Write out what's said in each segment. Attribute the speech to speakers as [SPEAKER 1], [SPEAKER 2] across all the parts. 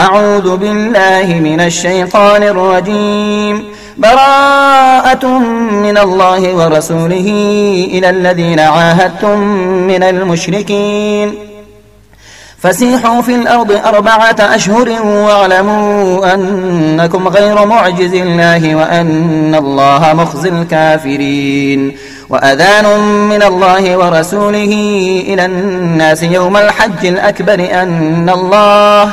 [SPEAKER 1] أعوذ بالله من الشيطان الرجيم براءة من الله ورسوله إلى الذين عاهدتم من المشركين فسيحوا في الأرض أربعة أشهر واعلموا أنكم غير معجز الله وأن الله مخزي الكافرين وأذان من الله ورسوله إلى الناس يوم الحج الأكبر أن الله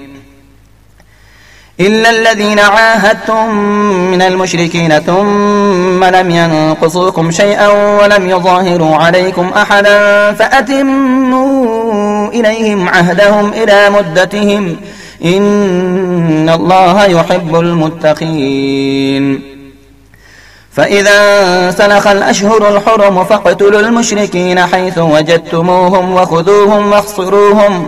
[SPEAKER 1] إلا الذين عاهدتم من المشركين ثم لم ينقصوكم شيئا ولم يظاهروا عليكم أحدا فأتموا إليهم عهدهم إلى مدتهم إن الله يحب المتقين فإذا سلخ الأشهر الحرم فاقتلوا المشركين حيث وجدتموهم وخذوهم واخصروهم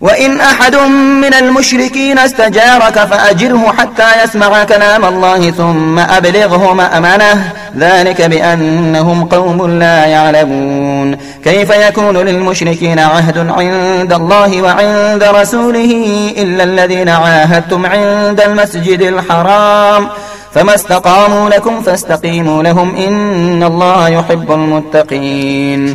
[SPEAKER 1] وإن أحد من المشركين استجارك فأجره حتى يسمع كلام الله ثم أبلغه مأمنه ذلك بأنهم قوم لا يعلمون كيف يكون للمشركين عهد عند الله وعند رسوله إلا الذين عاهدتم عند المسجد الحرام فما استقاموا لكم فاستقيموا لهم إن الله يحب المتقين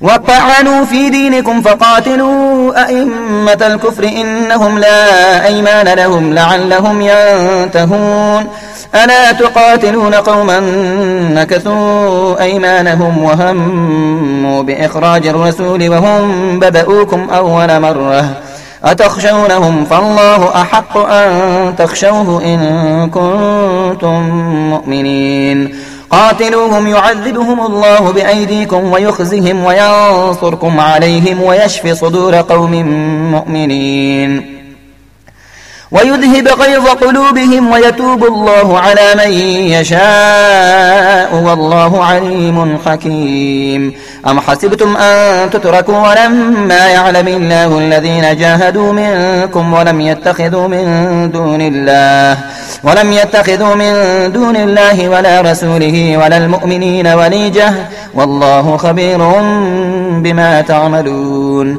[SPEAKER 1] وطعنوا في دينكم فقاتلوا أئمة الكفر إنهم لا أيمان لهم لعلهم ينتهون ألا تقاتلون قوما نكثوا أيمانهم وهموا بإخراج الرسول وهم بدؤوكم أول مرة أتخشونهم فالله أحق أن تخشوه إن كنتم مؤمنين قاتلوهم يعذبهم الله بأيديكم ويخزهم وينصركم عليهم ويشفي صدور قوم مؤمنين ويذهب غيظ قلوبهم ويتوب الله على من يشاء والله عليم حكيم أم حسبتم أن تتركوا ولما يعلم الله الذين جاهدوا منكم ولم يتخذوا من دون الله ولم يتخذوا من دون الله ولا رسوله ولا المؤمنين وليجة والله خبير بما تعملون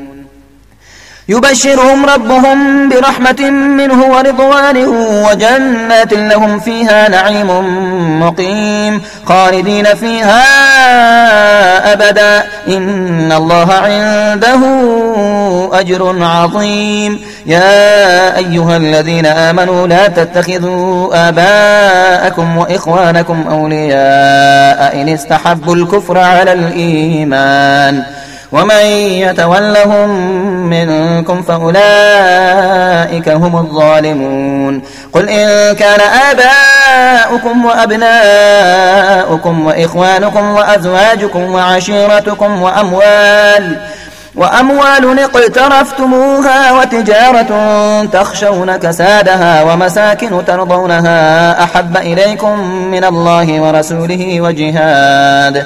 [SPEAKER 1] يبشرهم ربهم برحمة منه ورضوان وجنات لهم فيها نعيم مقيم خالدين فيها أبدا إن الله عنده أجر عظيم يا أيها الذين آمنوا لا تتخذوا آباءكم وإخوانكم أولياء إن استحبوا الكفر على الإيمان ومن يتولهم منكم فأولئك هم الظالمون قل إن كان آباؤكم وأبناؤكم وإخوانكم وأزواجكم وعشيرتكم وأموال وأموال اقترفتموها وتجارة تخشون كسادها ومساكن ترضونها أحب إليكم من الله ورسوله وجهاد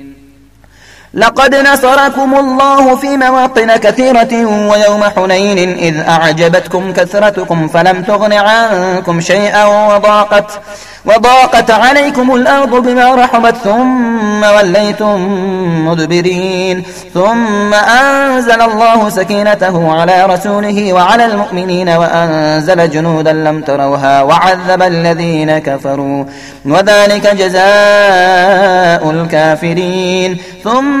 [SPEAKER 1] لقد نصركم الله في مواطن كثيرة ويوم حنين إذ أعجبتكم كثرتكم فلم تغن عنكم شيئا وضاقت, وضاقت عليكم الأرض بما رحمت ثم وليتم مدبرين ثم أنزل الله سكينته على رسوله وعلى المؤمنين وأنزل جنودا لم تروها وعذب الذين كفروا وذلك جزاء الكافرين ثم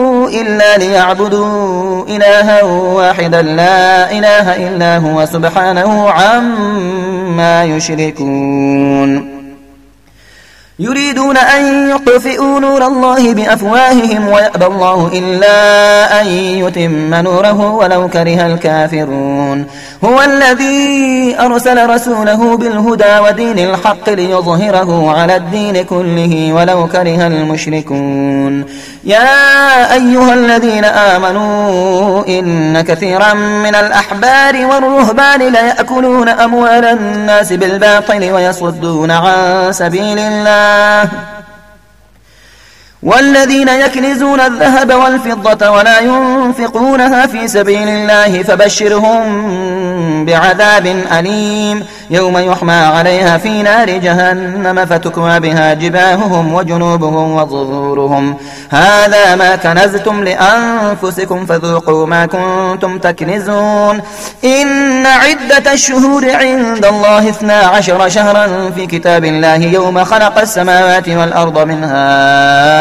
[SPEAKER 1] إلا ليعبدوا إلها واحدا لا إله إلا هو سبحانه عما يشركون يريدون أن يطفئوا نور الله بأفواههم ويأبى الله إلا أن يتم نوره ولو كره الكافرون هو الذي أرسل رسوله بالهدى ودين الحق ليظهره على الدين كله ولو كره المشركون يا أيها الذين آمنوا إن كثيرا من الأحبار والرهبان ليأكلون أموال الناس بالباطل ويصدون عن سبيل الله الله والذين يكنزون الذهب والفضة ولا ينفقونها في سبيل الله فبشرهم بعذاب أليم يوم يحمى عليها في نار جهنم فتكوى بها جباههم وجنوبهم وظهورهم هذا ما كنزتم لأنفسكم فذوقوا ما كنتم تكنزون إن عدة الشهور عند الله اثنا عشر شهرا في كتاب الله يوم خلق السماوات والأرض منها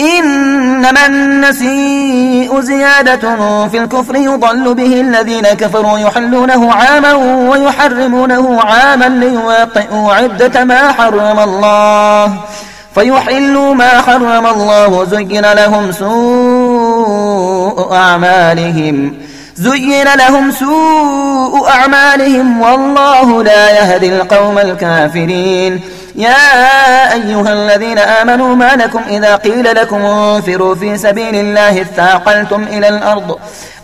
[SPEAKER 1] إنما النسيء زيادة في الكفر يضل به الذين كفروا يحلونه عاما ويحرمونه عاما ليواطئوا عدة ما حرم الله فيحلوا ما حرم الله زين لهم سوء أعمالهم زين لهم سوء أعمالهم والله لا يهدي القوم الكافرين يا أيها الذين آمنوا ما لكم إذا قيل لكم انفروا في سبيل الله اثاقلتم إلى الأرض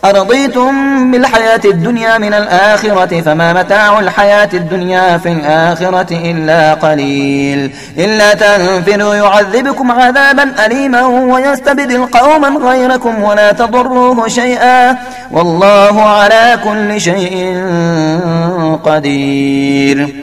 [SPEAKER 1] أرضيتم بالحياة الدنيا من الآخرة فما متاع الحياة الدنيا في الآخرة إلا قليل إلا تنفروا يعذبكم عذابا أليما ويستبدل قوما غيركم ولا تضروه شيئا والله على كل شيء قدير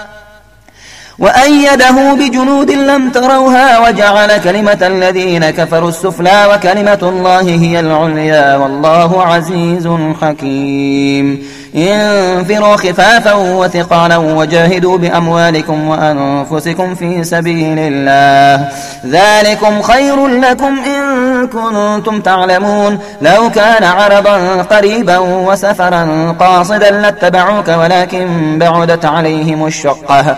[SPEAKER 1] وأيده بجنود لم تروها وجعل كلمة الذين كفروا السفلى وكلمة الله هي العليا والله عزيز حكيم انفروا خفافا وثقالا وجاهدوا بأموالكم وأنفسكم في سبيل الله ذلكم خير لكم إن كنتم تعلمون لو كان عرضا قريبا وسفرا قاصدا لاتبعوك ولكن بعدت عليهم الشقة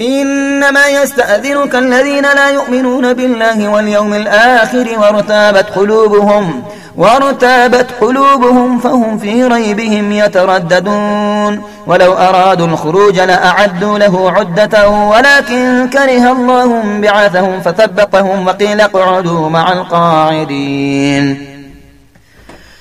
[SPEAKER 1] إنما يستأذنك الذين لا يؤمنون بالله واليوم الآخر وارتابت قلوبهم وارتابت قلوبهم فهم في ريبهم يترددون ولو أرادوا الخروج لأعدوا له عدة ولكن كره الله بعثهم فثبطهم وقيل اقعدوا مع القاعدين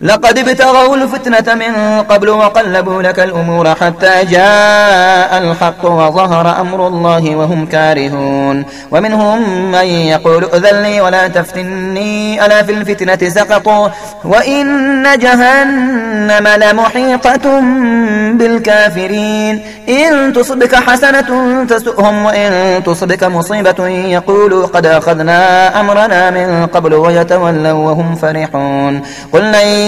[SPEAKER 1] لقد ابتغوا الفتنة من قبل وقلبوا لك الأمور حتى جاء الحق وظهر أمر الله وهم كارهون ومنهم من يقول اذلني لي ولا تفتني ألا في الفتنة سقطوا وإن جهنم لمحيطة بالكافرين إن تصبك حسنة تسؤهم وإن تصبك مصيبة يقولوا قد أخذنا أمرنا من قبل ويتولوا وهم فرحون قل لن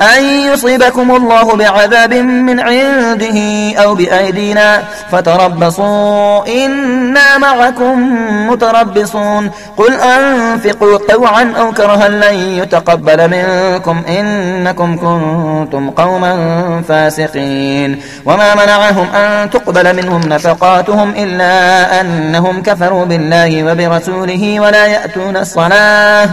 [SPEAKER 1] أن يصيبكم الله بعذاب من عنده أو بأيدينا فتربصوا إنا معكم متربصون قل أنفقوا طوعا أو كرها لن يتقبل منكم إنكم كنتم قوما فاسقين وما منعهم أن تقبل منهم نفقاتهم إلا أنهم كفروا بالله وبرسوله ولا يأتون الصلاة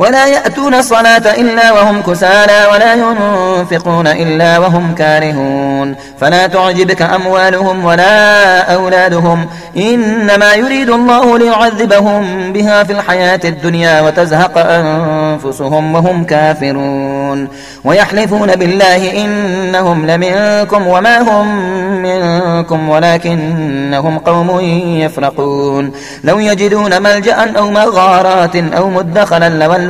[SPEAKER 1] ولا يأتون الصلاة إلا وهم كسالى ولا ينفقون إلا وهم كارهون فلا تعجبك أموالهم ولا أولادهم إنما يريد الله ليعذبهم بها في الحياة الدنيا وتزهق أنفسهم وهم كافرون ويحلفون بالله إنهم لمنكم وما هم منكم ولكنهم قوم يفرقون لو يجدون ملجأ أو مغارات أو مدخلا لولا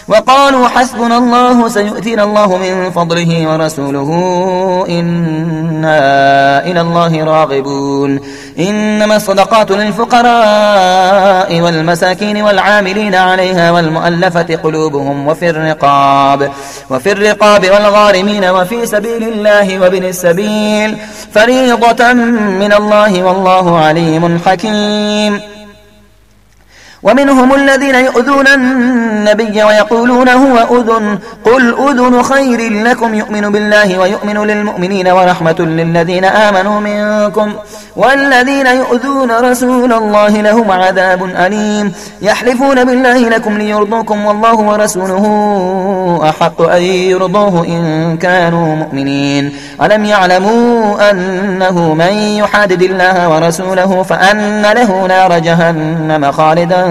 [SPEAKER 1] وقالوا حسبنا الله سيؤتينا الله من فضله ورسوله إنا إلى الله راغبون إنما الصدقات للفقراء والمساكين والعاملين عليها والمؤلفة قلوبهم وفي الرقاب وفي الرقاب والغارمين وفي سبيل الله وابن السبيل فريضة من الله والله عليم حكيم ومنهم الذين يؤذون النبي ويقولون هو أذن قل أذن خير لكم يؤمن بالله ويؤمن للمؤمنين ورحمة للذين آمنوا منكم والذين يؤذون رسول الله لهم عذاب أليم يحلفون بالله لكم ليرضوكم والله ورسوله أحق أن يرضوه إن كانوا مؤمنين ألم يعلموا أنه من يحادد الله ورسوله فأن له نار جهنم خالدا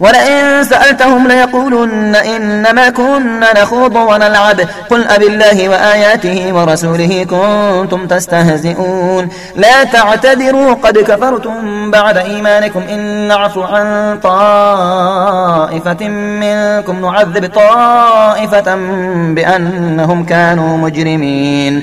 [SPEAKER 1] ولئن سألتهم ليقولن إنما كنا نخوض ونلعب قل أب الله وآياته ورسوله كنتم تستهزئون لا تعتذروا قد كفرتم بعد إيمانكم إن نعفو عن طائفة منكم نعذب طائفة بأنهم كانوا مجرمين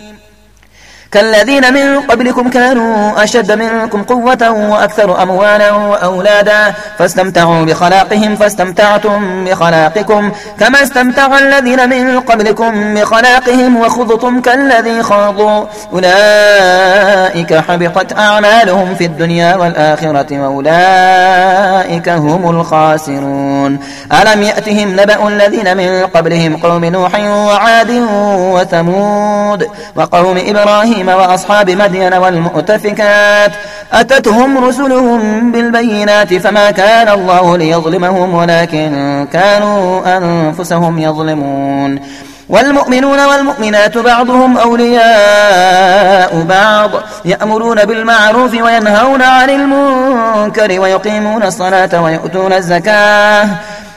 [SPEAKER 1] كالذين من قبلكم كانوا أشد منكم قوة وأكثر أموالا وأولادا فاستمتعوا بخلاقهم فاستمتعتم بخلاقكم كما استمتع الذين من قبلكم بخلاقهم وخضتم كالذي خاضوا أولئك حبطت أعمالهم في الدنيا والآخرة وأولئك هم الخاسرون ألم يأتهم نبأ الذين من قبلهم قوم نوح وعاد وثمود وقوم إبراهيم إبراهيم وأصحاب مدين والمؤتفكات أتتهم رسلهم بالبينات فما كان الله ليظلمهم ولكن كانوا أنفسهم يظلمون والمؤمنون والمؤمنات بعضهم أولياء بعض يأمرون بالمعروف وينهون عن المنكر ويقيمون الصلاة ويؤتون الزكاة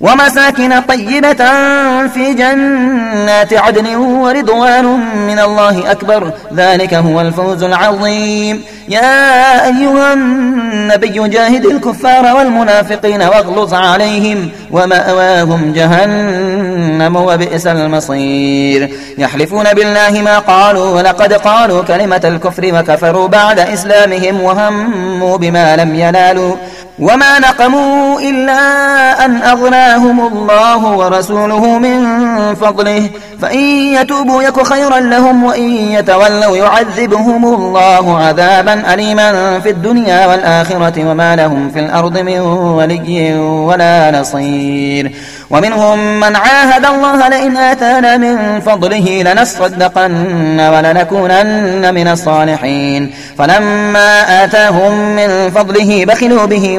[SPEAKER 1] ومساكن طيبة في جنات عدن ورضوان من الله أكبر ذلك هو الفوز العظيم يا أيها النبي جاهد الكفار والمنافقين واغلظ عليهم ومأواهم جهنم وبئس المصير يحلفون بالله ما قالوا ولقد قالوا كلمة الكفر وكفروا بعد إسلامهم وهموا بما لم ينالوا وما نقموا إلا أن أغناهم الله ورسوله من فضله فإن يتوبوا يك خيرا لهم وإن يتولوا يعذبهم الله عذابا أليما في الدنيا والآخرة وما لهم في الأرض من ولي ولا نصير ومنهم من عاهد الله لئن آتانا من فضله لنصدقن ولنكونن من الصالحين فلما آتاهم من فضله بخلوا به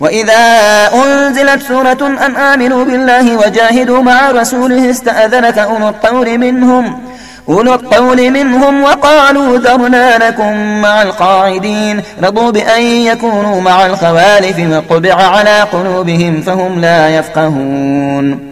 [SPEAKER 1] وإذا أنزلت سورة أن آمنوا بالله وجاهدوا مع رسوله استأذنك أولو الطول منهم أولو الطول منهم وقالوا ذرنا لكم مع القاعدين رضوا بأن يكونوا مع الخوالف وقبع على قلوبهم فهم لا يفقهون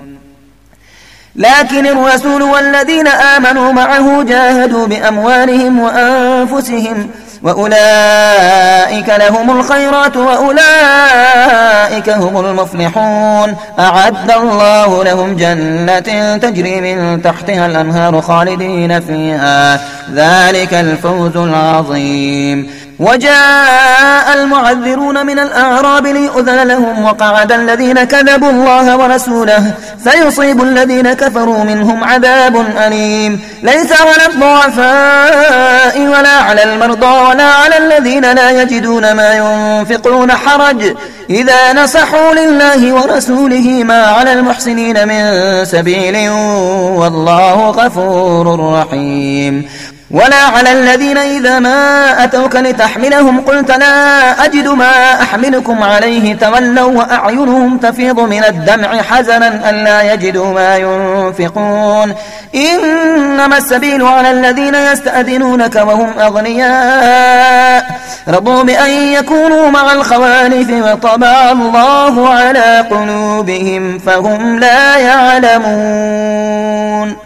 [SPEAKER 1] لكن الرسول والذين آمنوا معه جاهدوا بأموالهم وأنفسهم وأولئك لهم الخيرات وأولئك هم المفلحون أعد الله لهم جنة تجري من تحتها الأنهار خالدين فيها ذلك الفوز العظيم وجاء المعذرون من الأعراب ليؤذن لهم وقعد الذين كذبوا الله ورسوله سيصيب الذين كفروا منهم عذاب أليم ليس على الضعفاء ولا على المرضى ولا على الذين لا يجدون ما ينفقون حرج إذا نصحوا لله ورسوله ما على المحسنين من سبيل والله غفور رحيم ولا على الذين إذا ما أتوك لتحملهم قلت لا أجد ما أحملكم عليه تولوا وأعينهم تفيض من الدمع حزنا ألا يجدوا ما ينفقون إنما السبيل على الذين يستأذنونك وهم أغنياء رضوا بأن يكونوا مع الخوالف وطبع الله على قلوبهم فهم لا يعلمون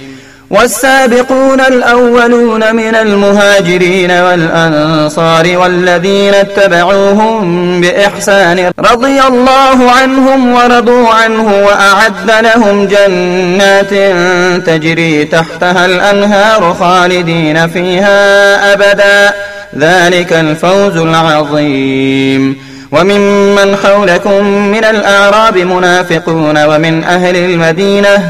[SPEAKER 1] والسابقون الأولون من المهاجرين والأنصار والذين اتبعوهم بإحسان رضي الله عنهم ورضوا عنه وأعد لهم جنات تجري تحتها الأنهار خالدين فيها أبدا ذلك الفوز العظيم وممن حولكم من الأعراب منافقون ومن أهل المدينة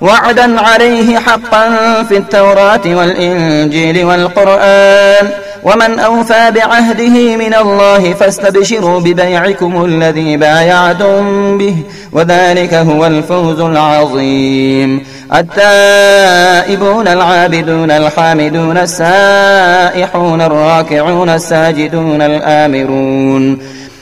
[SPEAKER 1] وعدا عليه حقا في التوراة والإنجيل والقرآن ومن أوفى بعهده من الله فاستبشروا ببيعكم الذي بايعتم به وذلك هو الفوز العظيم التائبون العابدون الحامدون السائحون الراكعون الساجدون الآمرون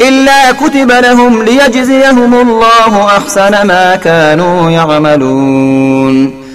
[SPEAKER 1] إلا كتب لهم ليجزيهم الله أحسن ما كانوا يعملون